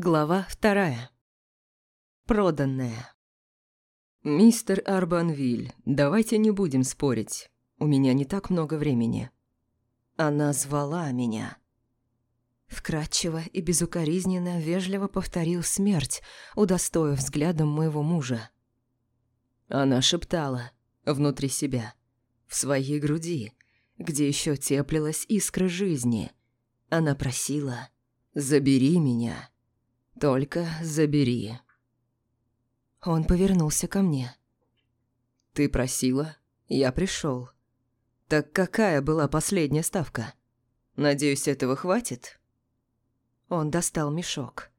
Глава вторая. Проданная. «Мистер Арбанвиль, давайте не будем спорить. У меня не так много времени». Она звала меня. Вкратчиво и безукоризненно вежливо повторил смерть, удостоив взглядом моего мужа. Она шептала внутри себя, в своей груди, где еще теплилась искра жизни. Она просила «Забери меня». Только забери. Он повернулся ко мне. Ты просила, я пришел. Так какая была последняя ставка? Надеюсь, этого хватит? Он достал мешок.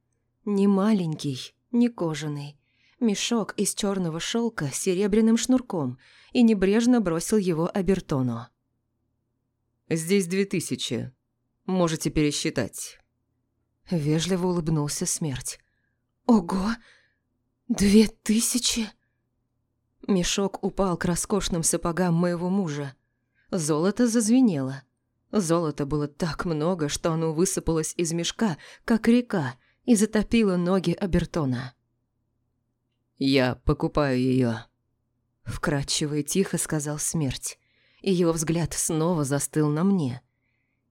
Не маленький, не кожаный. Мешок из черного шелка с серебряным шнурком и небрежно бросил его Абертону. «Здесь две тысячи. Можете пересчитать. Вежливо улыбнулся смерть. «Ого! Две тысячи?» Мешок упал к роскошным сапогам моего мужа. Золото зазвенело. Золота было так много, что оно высыпалось из мешка, как река, и затопило ноги Абертона. «Я покупаю ее», — вкратчиво и тихо сказал смерть. И его взгляд снова застыл на мне.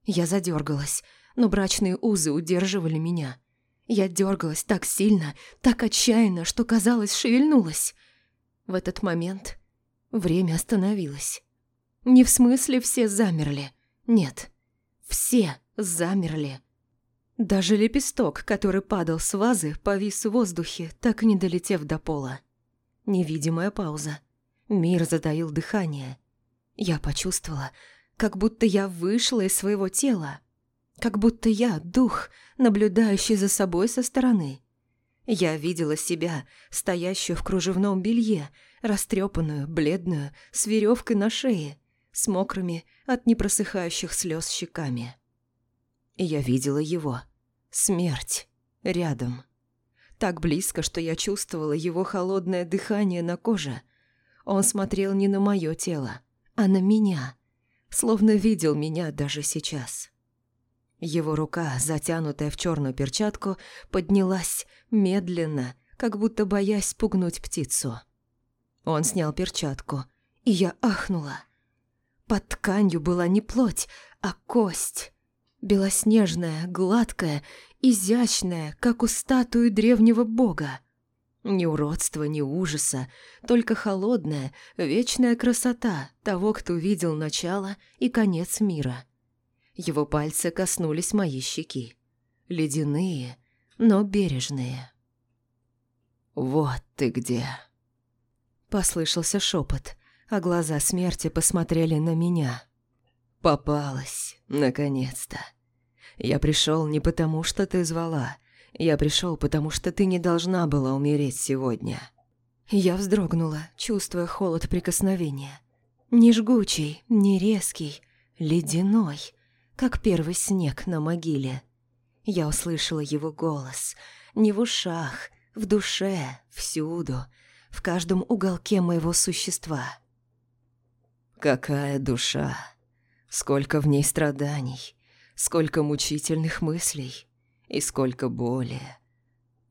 Я задергалась но брачные узы удерживали меня. Я дергалась так сильно, так отчаянно, что, казалось, шевельнулась. В этот момент время остановилось. Не в смысле все замерли. Нет, все замерли. Даже лепесток, который падал с вазы, повис в воздухе, так и не долетев до пола. Невидимая пауза. Мир затаил дыхание. Я почувствовала, как будто я вышла из своего тела, как будто я дух, наблюдающий за собой со стороны. Я видела себя, стоящую в кружевном белье, растрепанную, бледную, с веревкой на шее, с мокрыми от непросыхающих слез щеками. Я видела его, смерть, рядом. Так близко, что я чувствовала его холодное дыхание на коже. Он смотрел не на мое тело, а на меня, словно видел меня даже сейчас. Его рука, затянутая в черную перчатку, поднялась медленно, как будто боясь спугнуть птицу. Он снял перчатку, и я ахнула. Под тканью была не плоть, а кость. Белоснежная, гладкая, изящная, как у статуи древнего бога. Ни уродства, ни ужаса, только холодная, вечная красота того, кто видел начало и конец мира. Его пальцы коснулись моей щеки. Ледяные, но бережные. «Вот ты где!» Послышался шепот, а глаза смерти посмотрели на меня. «Попалась, наконец-то. Я пришел не потому, что ты звала. Я пришел, потому что ты не должна была умереть сегодня». Я вздрогнула, чувствуя холод прикосновения. Не жгучий, не резкий, ледяной – как первый снег на могиле. Я услышала его голос, не в ушах, в душе, всюду, в каждом уголке моего существа. Какая душа! Сколько в ней страданий, сколько мучительных мыслей и сколько боли.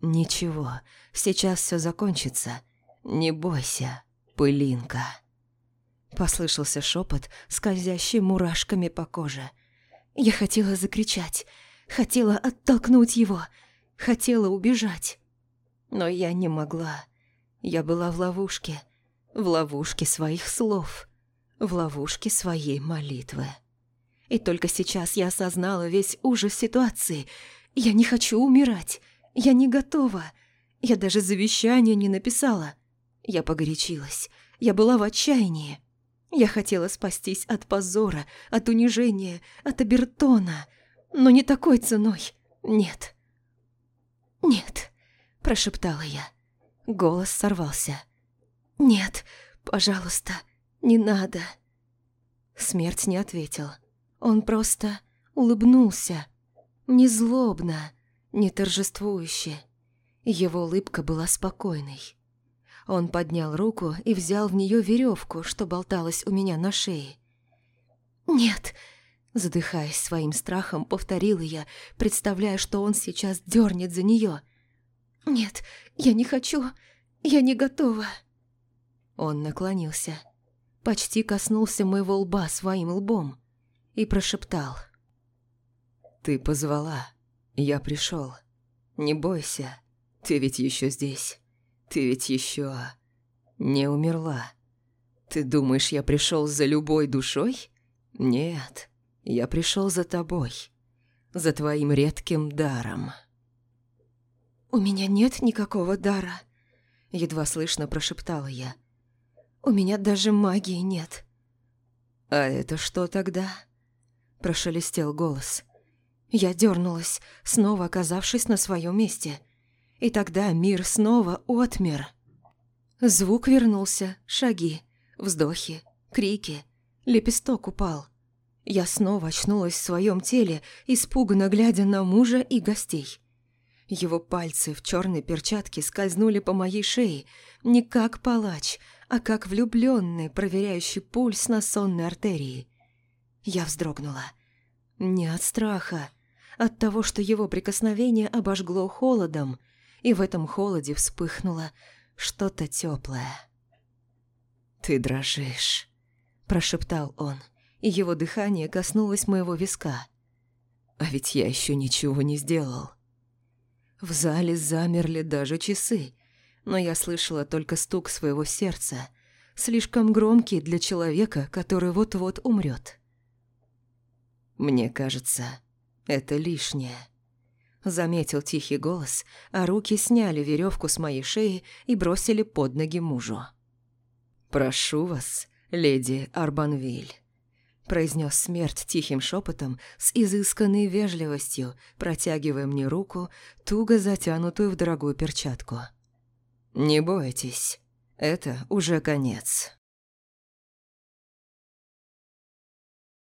Ничего, сейчас все закончится. Не бойся, пылинка. Послышался шепот, скользящий мурашками по коже – я хотела закричать, хотела оттолкнуть его, хотела убежать. Но я не могла. Я была в ловушке, в ловушке своих слов, в ловушке своей молитвы. И только сейчас я осознала весь ужас ситуации. Я не хочу умирать. Я не готова. Я даже завещание не написала. Я погорячилась. Я была в отчаянии. Я хотела спастись от позора, от унижения, от Абертона, но не такой ценой. Нет. Нет, прошептала я. Голос сорвался. Нет, пожалуйста, не надо. Смерть не ответил. Он просто улыбнулся. Не злобно, не торжествующе. Его улыбка была спокойной. Он поднял руку и взял в нее веревку, что болталась у меня на шее. «Нет!» – Задыхаясь своим страхом, повторила я, представляя, что он сейчас дернет за нее. «Нет, я не хочу, я не готова». Он наклонился, почти коснулся моего лба своим лбом и прошептал. «Ты позвала, я пришел. Не бойся, ты ведь еще здесь, ты ведь еще не умерла. Ты думаешь, я пришел за любой душой? Нет, я пришел за тобой, за твоим редким даром». «У меня нет никакого дара», — едва слышно прошептала я. «У меня даже магии нет». «А это что тогда?» – прошелестел голос. Я дернулась, снова оказавшись на своем месте. И тогда мир снова отмер. Звук вернулся, шаги, вздохи, крики. Лепесток упал. Я снова очнулась в своем теле, испуганно глядя на мужа и гостей. Его пальцы в черной перчатке скользнули по моей шее, не как палач, а как влюбленный, проверяющий пульс на сонной артерии. Я вздрогнула. Не от страха, от того, что его прикосновение обожгло холодом, и в этом холоде вспыхнуло что-то теплое. «Ты дрожишь», – прошептал он, и его дыхание коснулось моего виска. «А ведь я еще ничего не сделал». В зале замерли даже часы, но я слышала только стук своего сердца, слишком громкий для человека, который вот-вот умрет. «Мне кажется, это лишнее», — заметил тихий голос, а руки сняли веревку с моей шеи и бросили под ноги мужу. «Прошу вас, леди Арбанвиль» произнес смерть тихим шепотом с изысканной вежливостью, протягивая мне руку, туго затянутую в дорогую перчатку. «Не бойтесь, это уже конец».